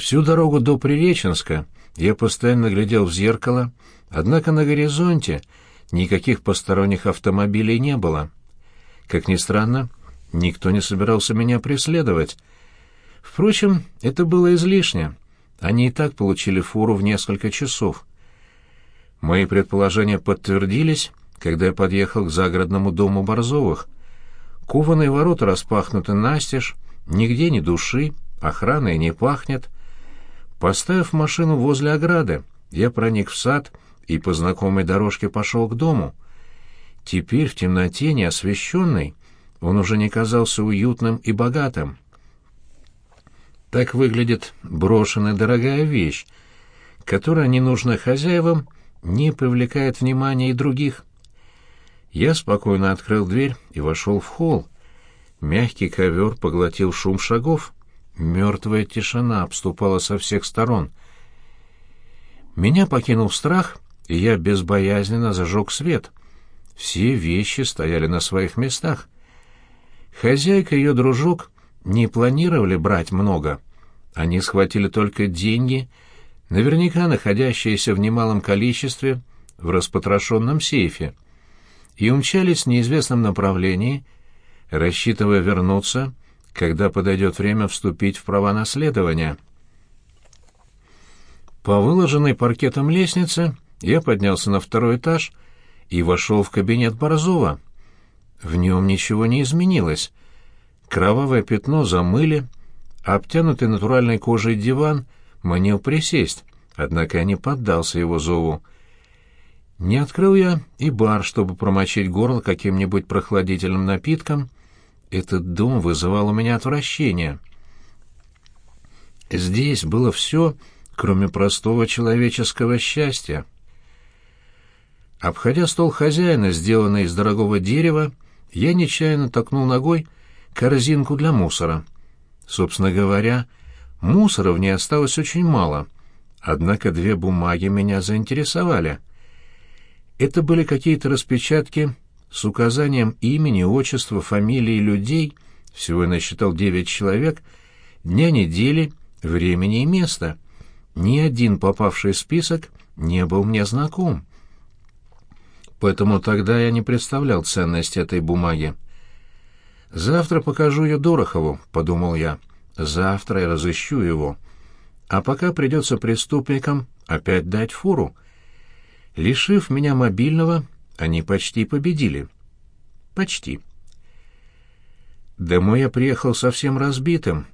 Всю дорогу до Приреченска я постоянно глядел в зеркало, однако на горизонте никаких посторонних автомобилей не было. Как ни странно, никто не собирался меня преследовать. Впрочем, это было излишне. Они и так получили фуру в несколько часов. Мои предположения подтвердились, когда я подъехал к загородному дому Борзовых. Кованые ворота распахнуты настежь, нигде ни души, охраны не пахнет — Поставив машину возле ограды, я проник в сад и по знакомой дорожке пошел к дому. Теперь в темноте, неосвещенной, он уже не казался уютным и богатым. Так выглядит брошенная дорогая вещь, которая не нужна хозяевам, не привлекает внимания и других. Я спокойно открыл дверь и вошел в холл. Мягкий ковер поглотил шум шагов — Мертвая тишина обступала со всех сторон. Меня покинул страх, и я безбоязненно зажег свет. Все вещи стояли на своих местах. Хозяйка и ее дружок не планировали брать много. Они схватили только деньги, наверняка находящиеся в немалом количестве в распотрошенном сейфе, и умчались в неизвестном направлении, рассчитывая вернуться когда подойдет время вступить в права наследования. По выложенной паркетом лестнице я поднялся на второй этаж и вошел в кабинет Борзова. В нем ничего не изменилось. Кровавое пятно замыли, обтянутый натуральной кожей диван манил присесть, однако я не поддался его зову. Не открыл я и бар, чтобы промочить горло каким-нибудь прохладительным напитком, этот дом вызывал у меня отвращение. Здесь было все, кроме простого человеческого счастья. Обходя стол хозяина, сделанный из дорогого дерева, я нечаянно толкнул ногой корзинку для мусора. Собственно говоря, мусора в ней осталось очень мало, однако две бумаги меня заинтересовали. Это были какие-то распечатки с указанием имени, отчества, фамилии людей, всего я насчитал девять человек, дня недели, времени и места. Ни один попавший в список не был мне знаком. Поэтому тогда я не представлял ценность этой бумаги. «Завтра покажу ее Дорохову», — подумал я. «Завтра я разыщу его. А пока придется преступникам опять дать фуру. Лишив меня мобильного, они почти победили. Почти. Домой я приехал совсем разбитым.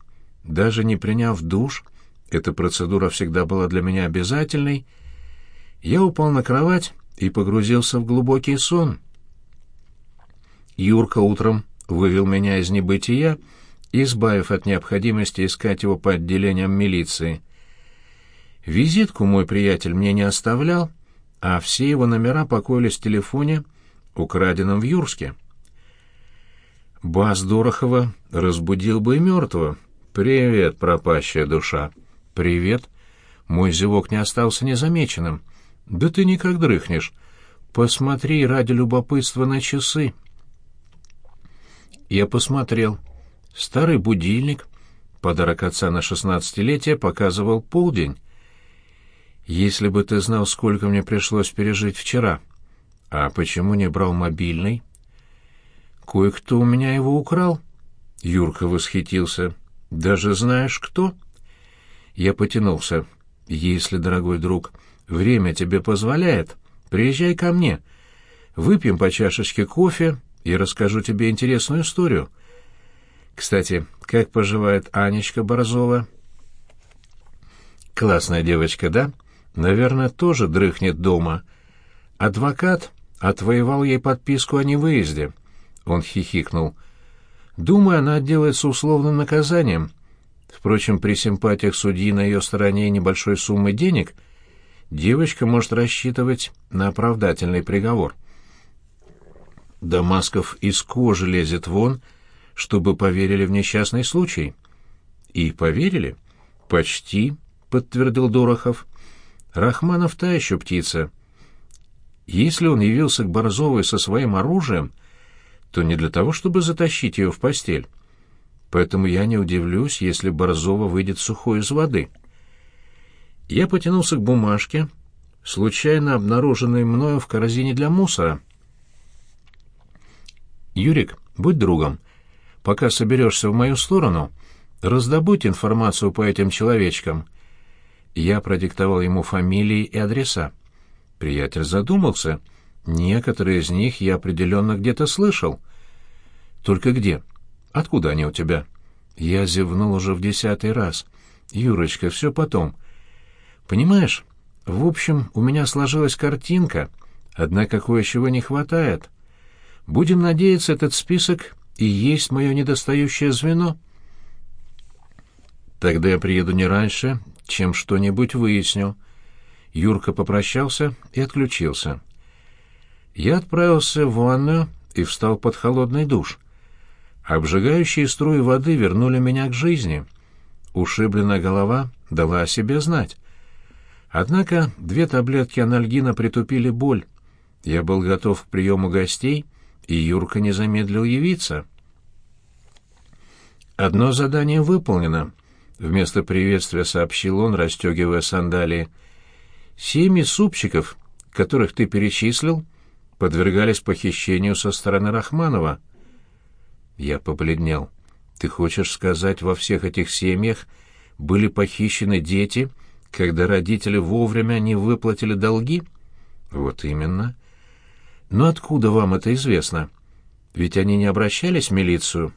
Даже не приняв душ, эта процедура всегда была для меня обязательной, я упал на кровать и погрузился в глубокий сон. Юрка утром вывел меня из небытия, избавив от необходимости искать его по отделениям милиции. Визитку мой приятель мне не оставлял, а все его номера покоились в телефоне, украденном в Юрске. Бас Дорохова разбудил бы и мертвого. «Привет, пропащая душа!» «Привет!» Мой зевок не остался незамеченным. «Да ты никак дрыхнешь. Посмотри ради любопытства на часы». Я посмотрел. Старый будильник, подарок отца на шестнадцатилетие, показывал полдень. Если бы ты знал, сколько мне пришлось пережить вчера. А почему не брал мобильный? Кое-кто у меня его украл. Юрка восхитился. Даже знаешь кто? Я потянулся. Если, дорогой друг, время тебе позволяет, приезжай ко мне. Выпьем по чашечке кофе и расскажу тебе интересную историю. Кстати, как поживает Анечка Борзова? Классная девочка, да? — Наверное, тоже дрыхнет дома. Адвокат отвоевал ей подписку о невыезде. Он хихикнул. Думаю, она отделается условным наказанием. Впрочем, при симпатиях судьи на ее стороне и небольшой суммы денег девочка может рассчитывать на оправдательный приговор. Дамасков из кожи лезет вон, чтобы поверили в несчастный случай. И поверили? Почти, подтвердил Дорохов. Рахманов та еще птица. Если он явился к Борзовой со своим оружием, то не для того, чтобы затащить ее в постель. Поэтому я не удивлюсь, если Борзова выйдет сухой из воды — Я потянулся к бумажке, случайно обнаруженной мною в корзине для мусора. «Юрик, будь другом. Пока соберешься в мою сторону, раздобудь информацию по этим человечкам». Я продиктовал ему фамилии и адреса. Приятель задумался. Некоторые из них я определенно где-то слышал. «Только где? Откуда они у тебя?» Я зевнул уже в десятый раз. «Юрочка, все потом. Понимаешь, в общем, у меня сложилась картинка, однако кое-чего не хватает. Будем надеяться, этот список и есть мое недостающее звено. Тогда я приеду не раньше, чем что-нибудь выясню. Юрка попрощался и отключился. Я отправился в ванную и встал под холодный душ. Обжигающие струи воды вернули меня к жизни. Ушибленная голова дала о себе знать. Однако две таблетки анальгина притупили боль. Я был готов к приему гостей, и Юрка не замедлил явиться. «Одно задание выполнено», — вместо приветствия сообщил он, расстегивая сандалии. «Семьи супчиков, которых ты перечислил, подвергались похищению со стороны Рахманова». Я побледнел. «Ты хочешь сказать, во всех этих семьях были похищены дети?» когда родители вовремя не выплатили долги? Вот именно. Но откуда вам это известно? Ведь они не обращались в милицию.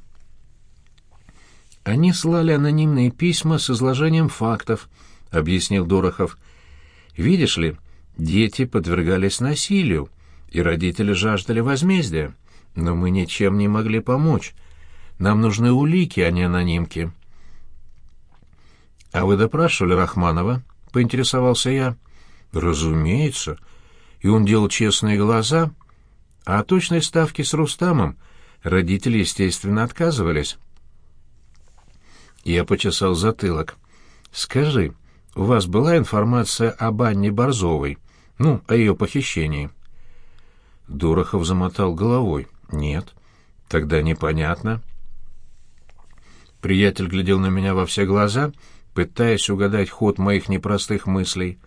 Они слали анонимные письма с изложением фактов, объяснил Дорохов. Видишь ли, дети подвергались насилию, и родители жаждали возмездия, но мы ничем не могли помочь. Нам нужны улики, а не анонимки. «А вы допрашивали Рахманова?» — поинтересовался я. «Разумеется. И он делал честные глаза. А о точной ставке с Рустамом родители, естественно, отказывались». Я почесал затылок. «Скажи, у вас была информация об Анне Борзовой? Ну, о ее похищении?» Дорохов замотал головой. «Нет». «Тогда непонятно». Приятель глядел на меня во все глаза — пытаясь угадать ход моих непростых мыслей.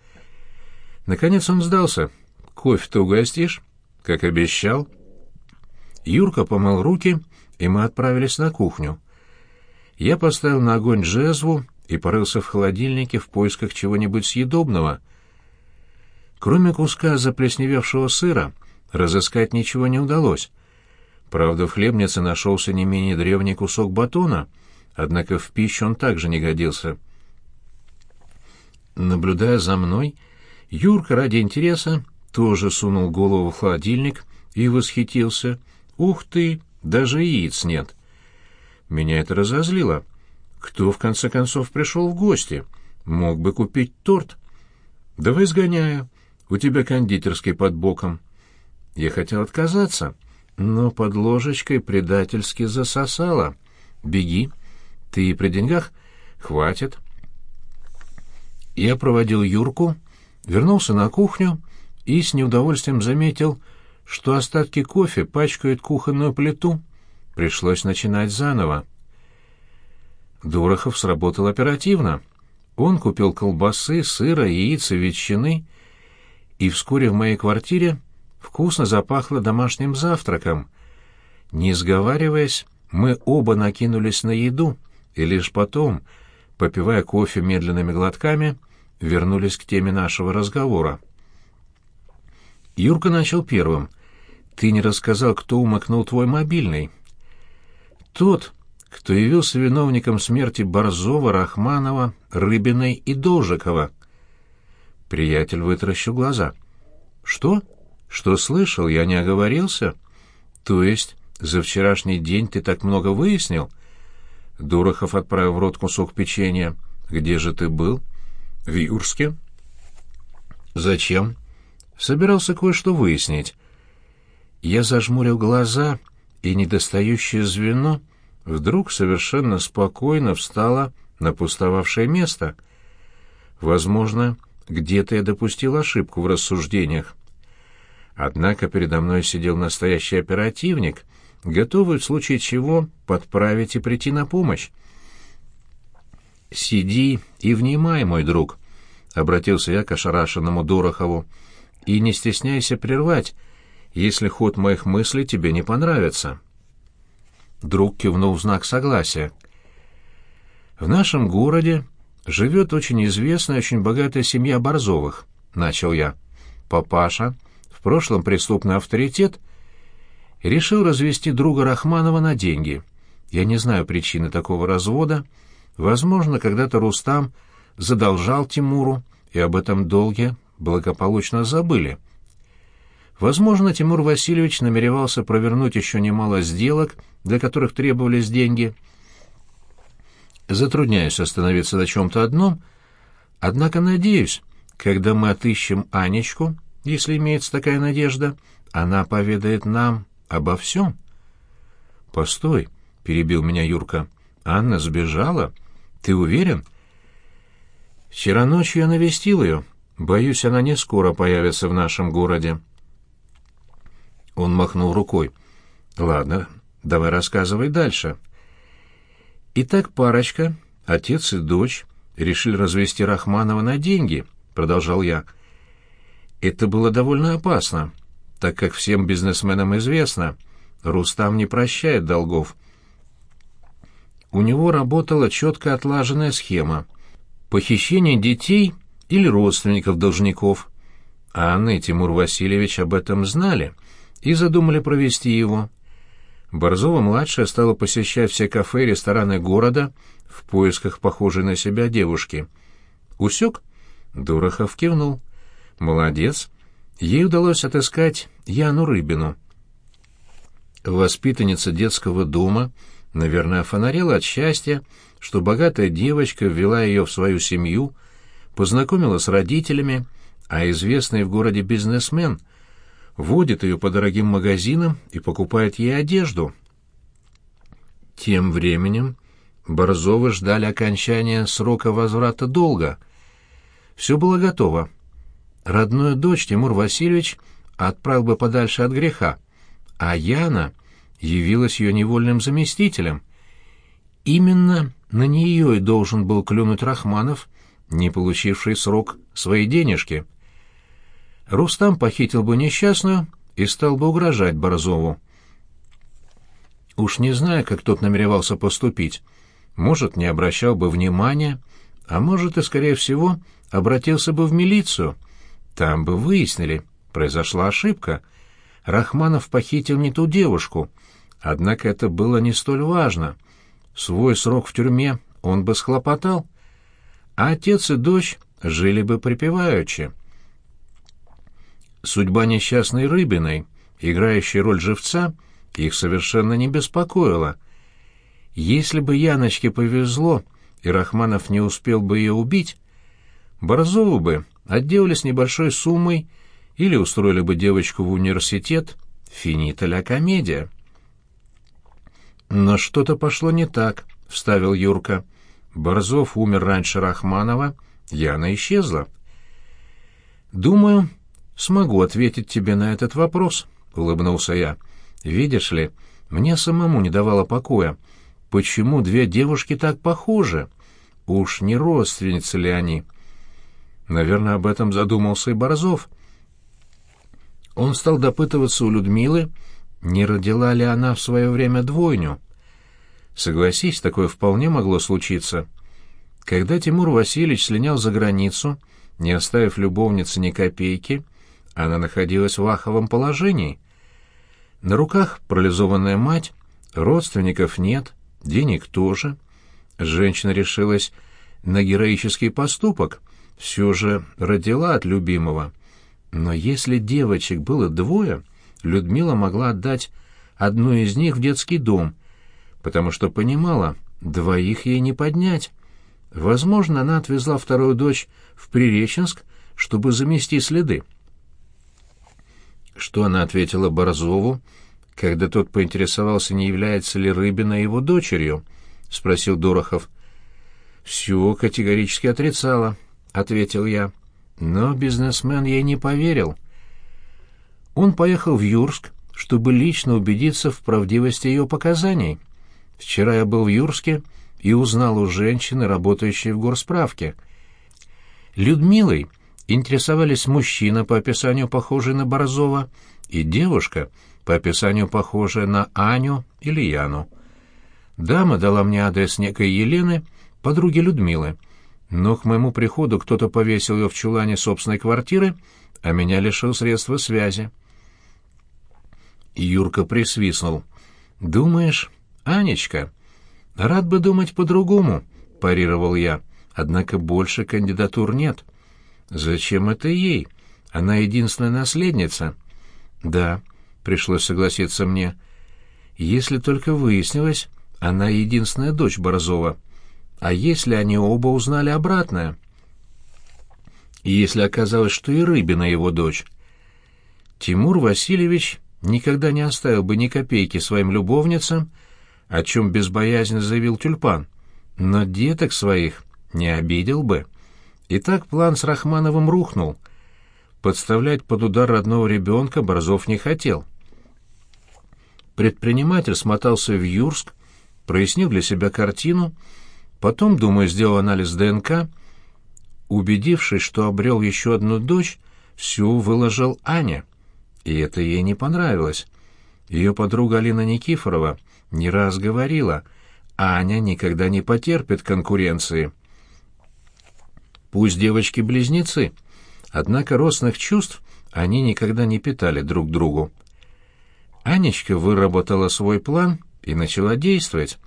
Наконец он сдался. «Кофе-то угостишь?» «Как обещал». Юрка помыл руки, и мы отправились на кухню. Я поставил на огонь джезву и порылся в холодильнике в поисках чего-нибудь съедобного. Кроме куска заплесневевшего сыра, разыскать ничего не удалось. Правда, в хлебнице нашелся не менее древний кусок батона, однако в пищу он также не годился — Наблюдая за мной, Юрка ради интереса тоже сунул голову в холодильник и восхитился. «Ух ты, даже яиц нет!» Меня это разозлило. Кто, в конце концов, пришел в гости? Мог бы купить торт. «Давай сгоняю. У тебя кондитерский под боком». Я хотел отказаться, но под ложечкой предательски засосало. «Беги. Ты при деньгах? Хватит». Я проводил Юрку, вернулся на кухню и с неудовольствием заметил, что остатки кофе пачкают кухонную плиту. Пришлось начинать заново. Дорохов сработал оперативно. Он купил колбасы, сыра, яиц и ветчины, и вскоре в моей квартире вкусно запахло домашним завтраком. Не сговариваясь, мы оба накинулись на еду, и лишь потом — попивая кофе медленными глотками, вернулись к теме нашего разговора. Юрка начал первым. «Ты не рассказал, кто умыкнул твой мобильный?» «Тот, кто явился виновником смерти Борзова, Рахманова, Рыбиной и Должикова». Приятель вытаращил глаза. «Что? Что слышал? Я не оговорился?» «То есть за вчерашний день ты так много выяснил?» Дорохов отправил в рот кусок печенья. «Где же ты был?» «В Юрске». «Зачем?» «Собирался кое-что выяснить». Я зажмурил глаза, и недостающее звено вдруг совершенно спокойно встало на пустовавшее место. Возможно, где-то я допустил ошибку в рассуждениях. Однако передо мной сидел настоящий оперативник — готовы в случае чего подправить и прийти на помощь. «Сиди и внимай, мой друг. — обратился я к ошарашенному Дорохову, — «и не стесняйся прервать, если ход моих мыслей тебе не понравится». Друг кивнул в знак согласия. «В нашем городе живет очень известная, очень богатая семья Борзовых», — начал я. «Папаша, в прошлом преступный авторитет, решил развести друга Рахманова на деньги. Я не знаю причины такого развода. Возможно, когда-то Рустам задолжал Тимуру, и об этом долге благополучно забыли. Возможно, Тимур Васильевич намеревался провернуть еще немало сделок, для которых требовались деньги. Затрудняюсь остановиться на чем-то одном, однако надеюсь, когда мы отыщем Анечку, если имеется такая надежда, она поведает нам обо всем. — Постой, — перебил меня Юрка, — Анна сбежала? Ты уверен? Вчера ночью я навестил ее. Боюсь, она не скоро появится в нашем городе. Он махнул рукой. Ладно, давай рассказывай дальше. Итак, парочка, отец и дочь, решили развести Рахманова на деньги, продолжал я. Это было довольно опасно, так как всем бизнесменам известно, Рустам не прощает долгов. У него работала четко отлаженная схема — похищение детей или родственников должников. А Анна и Тимур Васильевич об этом знали и задумали провести его. Борзова-младшая стала посещать все кафе и рестораны города в поисках похожей на себя девушки. «Усек?» Дорохов кивнул. «Молодец. Ей удалось отыскать Яну Рыбину». Воспитанница детского дома, наверное, фонарила от счастья, что богатая девочка ввела ее в свою семью, познакомила с родителями, а известный в городе бизнесмен водит ее по дорогим магазинам и покупает ей одежду. Тем временем Борзовы ждали окончания срока возврата долга. Все было готово. Родную дочь Тимур Васильевич отправил бы подальше от греха, а Яна явилась ее невольным заместителем. Именно на нее и должен был клюнуть Рахманов, не получивший срок своей денежки. Рустам похитил бы несчастную и стал бы угрожать Борзову. Уж не знаю, как тот намеревался поступить. Может, не обращал бы внимания, а может и, скорее всего, обратился бы в милицию. Там бы выяснили, произошла ошибка. Рахманов похитил не ту девушку, однако это было не столь важно — Свой срок в тюрьме он бы схлопотал, а отец и дочь жили бы припеваючи. Судьба несчастной Рыбиной, играющей роль живца, их совершенно не беспокоила. Если бы Яночке повезло, и Рахманов не успел бы ее убить, Борзову бы отделались небольшой суммой или устроили бы девочку в университет, финита ля комедия. «Но что-то пошло не так», — вставил Юрка. «Борзов умер раньше Рахманова, Яна исчезла». «Думаю, смогу ответить тебе на этот вопрос», — улыбнулся я. «Видишь ли, мне самому не давало покоя. Почему две девушки так похожи? Уж не родственницы ли они?» Наверное, об этом задумался и Борзов. Он стал допытываться у Людмилы, не родила ли она в свое время двойню. Согласись, такое вполне могло случиться. Когда Тимур Васильевич слинял за границу, не оставив любовнице ни копейки, она находилась в аховом положении. На руках парализованная мать, родственников нет, денег тоже. Женщина решилась на героический поступок, все же родила от любимого. Но если девочек было двое, Людмила могла отдать одну из них в детский дом, потому что понимала, двоих ей не поднять. Возможно, она отвезла вторую дочь в Приреченск, чтобы замести следы. Что она ответила Борзову, когда тот поинтересовался, не является ли Рыбина его дочерью? — спросил Дорохов. — Все категорически отрицала, — ответил я. Но бизнесмен ей не поверил. Он поехал в Юрск, чтобы лично убедиться в правдивости ее показаний. Вчера я был в Юрске и узнал у женщины, работающей в горсправке. Людмилой интересовались мужчина, по описанию похожий на Борзова, и девушка, по описанию похожая на Аню или Яну. Дама дала мне адрес некой Елены, подруги Людмилы, но к моему приходу кто-то повесил ее в чулане собственной квартиры, а меня лишил средства связи. Юрка присвистнул. «Думаешь, Анечка?» «Рад бы думать по-другому», — парировал я. «Однако больше кандидатур нет». «Зачем это ей? Она единственная наследница». «Да», — пришлось согласиться мне. «Если только выяснилось, она единственная дочь Борзова. А если они оба узнали обратное?» «И если оказалось, что и Рыбина его дочь?» Тимур Васильевич никогда не оставил бы ни копейки своим любовницам, о чем безбоязненно заявил Тюльпан, но деток своих не обидел бы. И так план с Рахмановым рухнул. Подставлять под удар родного ребенка Борзов не хотел. Предприниматель смотался в Юрск, прояснил для себя картину, потом, думаю, сделал анализ ДНК, убедившись, что обрел еще одну дочь, всю выложил Аня. И это ей не понравилось. Ее подруга Алина Никифорова не раз говорила, Аня никогда не потерпит конкуренции. Пусть девочки-близнецы, однако родственных чувств они никогда не питали друг другу. Анечка выработала свой план и начала действовать.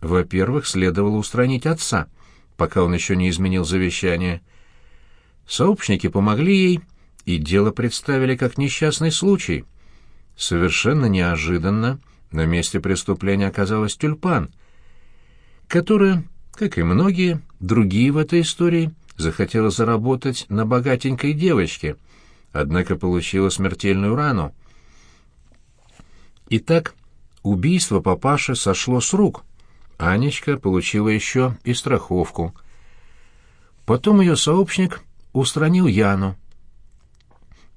Во-первых, следовало устранить отца, пока он еще не изменил завещание. Сообщники помогли ей, и дело представили как несчастный случай. Совершенно неожиданно на месте преступления оказалась тюльпан, которая, как и многие другие в этой истории, захотела заработать на богатенькой девочке, однако получила смертельную рану. Итак, убийство папаши сошло с рук. Анечка получила еще и страховку. Потом ее сообщник устранил Яну,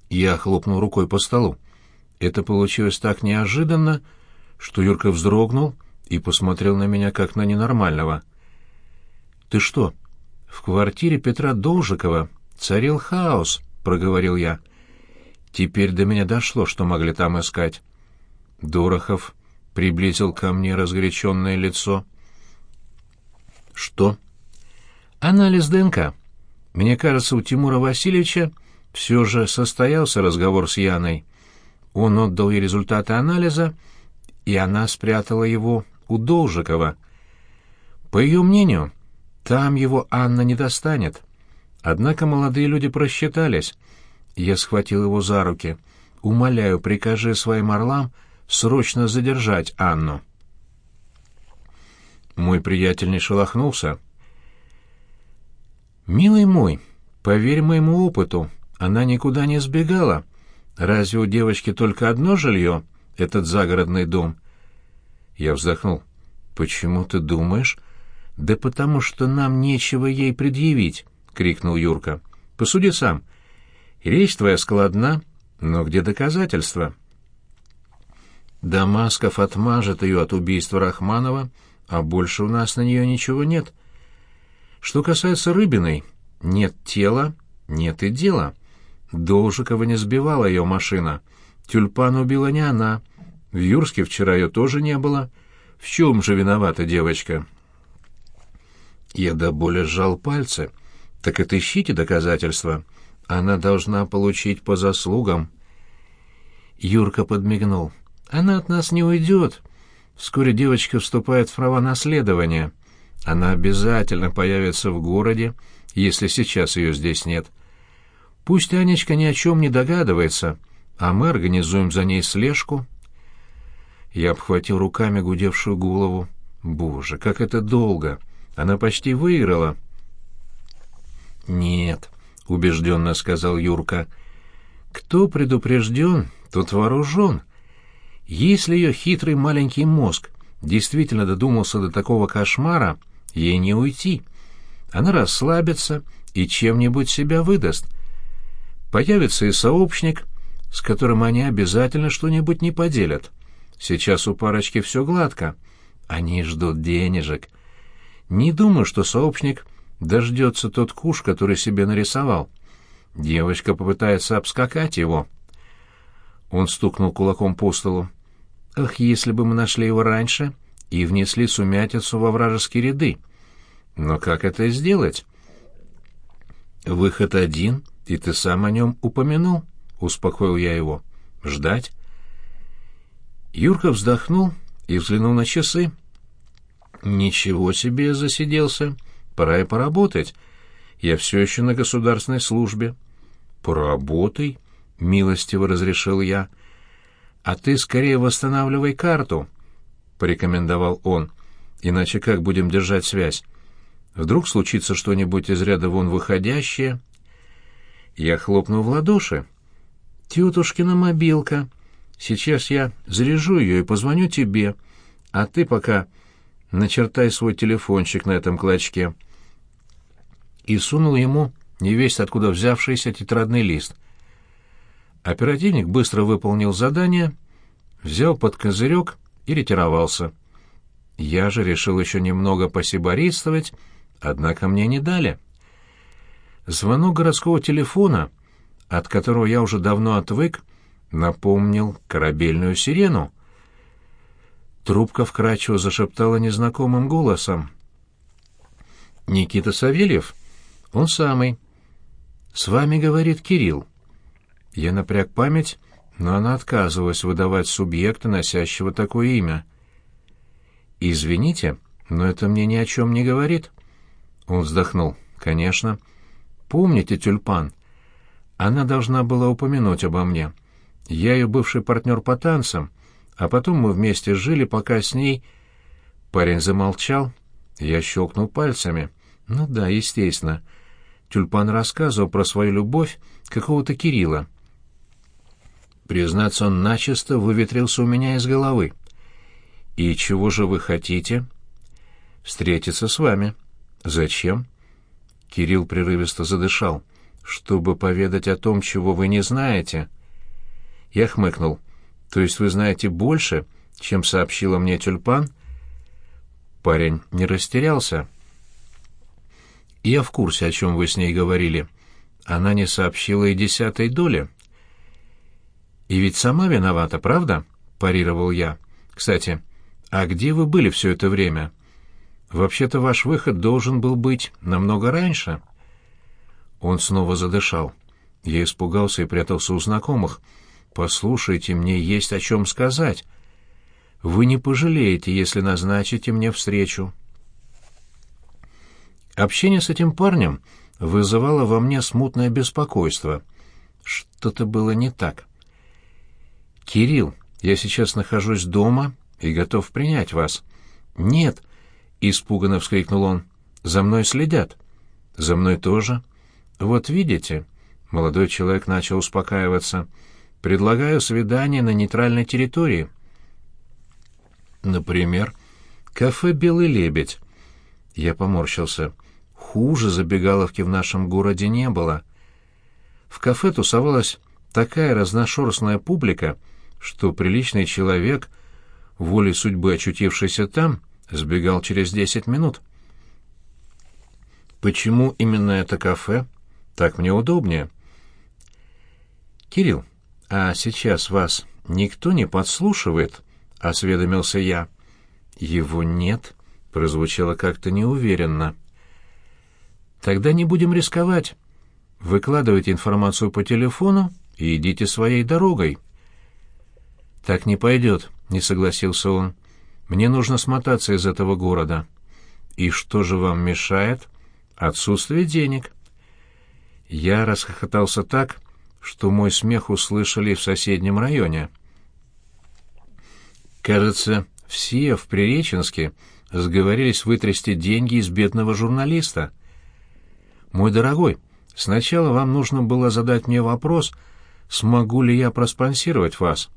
я хлопнул рукой по столу. Это получилось так неожиданно, что Юрка вздрогнул и посмотрел на меня как на ненормального. «Ты что, в квартире Петра Должикова царил хаос», — проговорил я. Теперь до меня дошло, что могли там искать. Дорохов приблизил ко мне разгоряченное лицо. «Что?» «Анализ ДНК. Мне кажется, у Тимура Васильевича все же состоялся разговор с Яной. Он отдал ей результаты анализа, и она спрятала его у Должикова. По ее мнению, там его Анна не достанет. Однако молодые люди просчитались. Я схватил его за руки. «Умоляю, прикажи своим орлам срочно задержать Анну». Мой приятель не шелохнулся. «Милый мой, поверь моему опыту, она никуда не сбегала. Разве у девочки только одно жилье, этот загородный дом? Я вздохнул. Почему ты думаешь? Да потому что нам нечего ей предъявить, крикнул Юрка. Посуди сам. Речь твоя складна, но где доказательства? Дамасков отмажет ее от убийства Рахманова, а больше у нас на нее ничего нет. Что касается Рыбиной, нет тела, нет и дела. Должикова не сбивала ее машина. Тюльпан убила не она. В Юрске вчера ее тоже не было. В чем же виновата девочка? Я до боли сжал пальцы. Так это ищите доказательства. Она должна получить по заслугам. Юрка подмигнул. Она от нас не уйдет. Вскоре девочка вступает в права наследования. Она обязательно появится в городе, если сейчас ее здесь нет. — Пусть Анечка ни о чем не догадывается, а мы организуем за ней слежку. Я обхватил руками гудевшую голову. Боже, как это долго! Она почти выиграла. Нет, убежденно сказал Юрка. Кто предупрежден, тот вооружен. Если ее хитрый маленький мозг действительно додумался до такого кошмара, ей не уйти. Она расслабится и чем-нибудь себя выдаст. Появится и сообщник, с которым они обязательно что-нибудь не поделят. Сейчас у парочки все гладко. Они ждут денежек. Не думаю, что сообщник дождется тот куш, который себе нарисовал. Девочка попытается обскакать его. Он стукнул кулаком по столу. Ах, если бы мы нашли его раньше и внесли сумятицу во вражеские ряды. Но как это сделать? Выход один, и ты сам о нем упомянул, успокоил я его. Ждать? Юрка вздохнул и взглянул на часы. Ничего себе засиделся. Пора и поработать. Я все еще на государственной службе. Поработай, милостиво разрешил я. А ты скорее восстанавливай карту, порекомендовал он. Иначе как будем держать связь? Вдруг случится что-нибудь из ряда вон выходящее? Я хлопнул в ладоши. Тетушкина мобилка. Сейчас я заряжу ее и позвоню тебе, а ты пока начертай свой телефончик на этом клочке. И сунул ему невесть откуда взявшийся тетрадный лист. Оперативник быстро выполнил задание, взял под козырек и ретировался. Я же решил еще немного посибористовать, однако мне не дали. Звонок городского телефона, от которого я уже давно отвык, напомнил корабельную сирену. Трубка вкрадчиво зашептала незнакомым голосом. «Никита Савельев? Он самый. С вами говорит Кирилл». Я напряг память, но она отказывалась выдавать субъекта, носящего такое имя. «Извините, но это мне ни о чем не говорит». Он вздохнул. «Конечно. Помните тюльпан? Она должна была упомянуть обо мне». Я ее бывший партнер по танцам, а потом мы вместе жили, пока с ней...» Парень замолчал. Я щелкнул пальцами. «Ну да, естественно. Тюльпан рассказывал про свою любовь какого-то Кирилла. Признаться, он начисто выветрился у меня из головы. «И чего же вы хотите?» «Встретиться с вами». «Зачем?» Кирилл прерывисто задышал. «Чтобы поведать о том, чего вы не знаете». Я хмыкнул. «То есть вы знаете больше, чем сообщила мне тюльпан?» Парень не растерялся. «Я в курсе, о чем вы с ней говорили. Она не сообщила и десятой доли». «И ведь сама виновата, правда?» — парировал я. «Кстати, а где вы были все это время? Вообще-то ваш выход должен был быть намного раньше». Он снова задышал. Я испугался и прятался у знакомых — «Послушайте, мне есть о чем сказать. Вы не пожалеете, если назначите мне встречу». Общение с этим парнем вызывало во мне смутное беспокойство. Что-то было не так. «Кирилл, я сейчас нахожусь дома и готов принять вас». «Нет!» — испуганно вскрикнул он. «За мной следят». «За мной тоже». «Вот видите...» — молодой человек начал успокаиваться — Предлагаю свидание на нейтральной территории. Например, кафе «Белый лебедь». Я поморщился. Хуже забегаловки в нашем городе не было. В кафе тусовалась такая разношерстная публика, что приличный человек, волей судьбы очутившийся там, сбегал через десять минут. Почему именно это кафе? Так мне удобнее. Кирилл, «А сейчас вас никто не подслушивает?» — осведомился я. «Его нет», — прозвучало как-то неуверенно. «Тогда не будем рисковать. Выкладывайте информацию по телефону и идите своей дорогой». «Так не пойдет», — не согласился он. «Мне нужно смотаться из этого города». «И что же вам мешает?» «Отсутствие денег». Я расхохотался так, что мой смех услышали в соседнем районе. Кажется, все в Приреченске сговорились вытрясти деньги из бедного журналиста. «Мой дорогой, сначала вам нужно было задать мне вопрос, смогу ли я проспонсировать вас.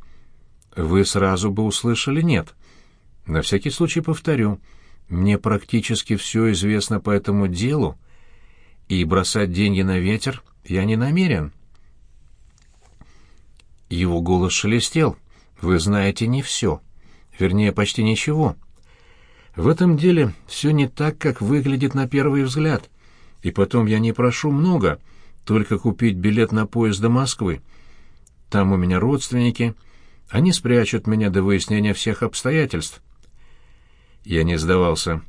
Вы сразу бы услышали «нет». На всякий случай повторю, мне практически все известно по этому делу, и бросать деньги на ветер я не намерен». Его голос шелестел. «Вы знаете не все. Вернее, почти ничего. В этом деле все не так, как выглядит на первый взгляд. И потом я не прошу много, только купить билет на поезд до Москвы. Там у меня родственники, они спрячут меня до выяснения всех обстоятельств. Я не сдавался.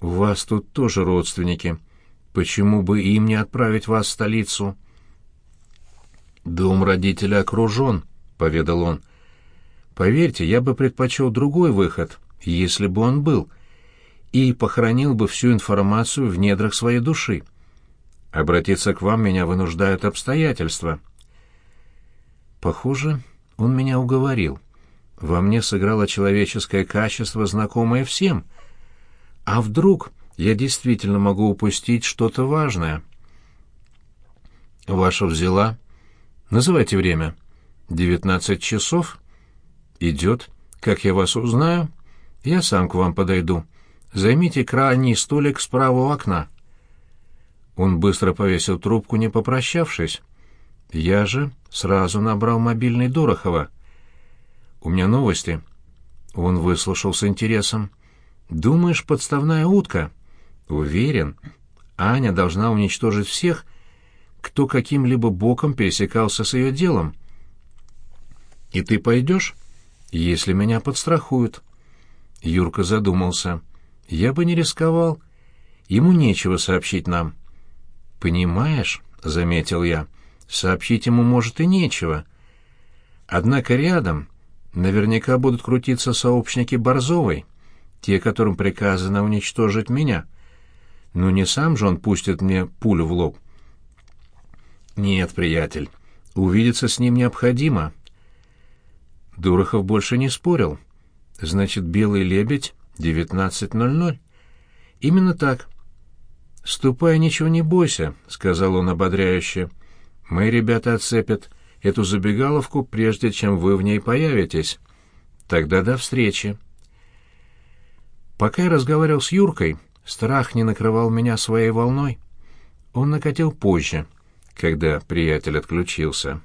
У вас тут тоже родственники. Почему бы им не отправить вас в столицу? Дом родителя окружен, — поведал он. Поверьте, я бы предпочел другой выход, если бы он был, и похоронил бы всю информацию в недрах своей души. Обратиться к вам меня вынуждают обстоятельства. Похоже, он меня уговорил. Во мне сыграло человеческое качество, знакомое всем. А вдруг я действительно могу упустить что-то важное? Ваша взяла. Называйте время. Девятнадцать часов? Идет. Как я вас узнаю? Я сам к вам подойду. Займите крайний столик справа у окна. Он быстро повесил трубку, не попрощавшись. Я же сразу набрал мобильный Дорохова. «У меня новости». Он выслушал с интересом. «Думаешь, подставная утка?» «Уверен. Аня должна уничтожить всех, кто каким-либо боком пересекался с ее делом». «И ты пойдешь?» «Если меня подстрахуют». Юрка задумался. «Я бы не рисковал. Ему нечего сообщить нам». «Понимаешь?» — заметил я. «Сообщить ему, может, и нечего. Однако рядом наверняка будут крутиться сообщники Борзовой, те, которым приказано уничтожить меня. Ну не сам же он пустит мне пулю в лоб». «Нет, приятель, увидеться с ним необходимо». Дурахов больше не спорил. «Значит, белый лебедь, 19.00». «Именно так». «Ступай, ничего не бойся», — сказал он ободряюще. «Мы, ребята, отцепят эту забегаловку, прежде чем вы в ней появитесь. Тогда до встречи». Пока я разговаривал с Юркой, страх не накрывал меня своей волной. Он накатил позже, когда приятель отключился.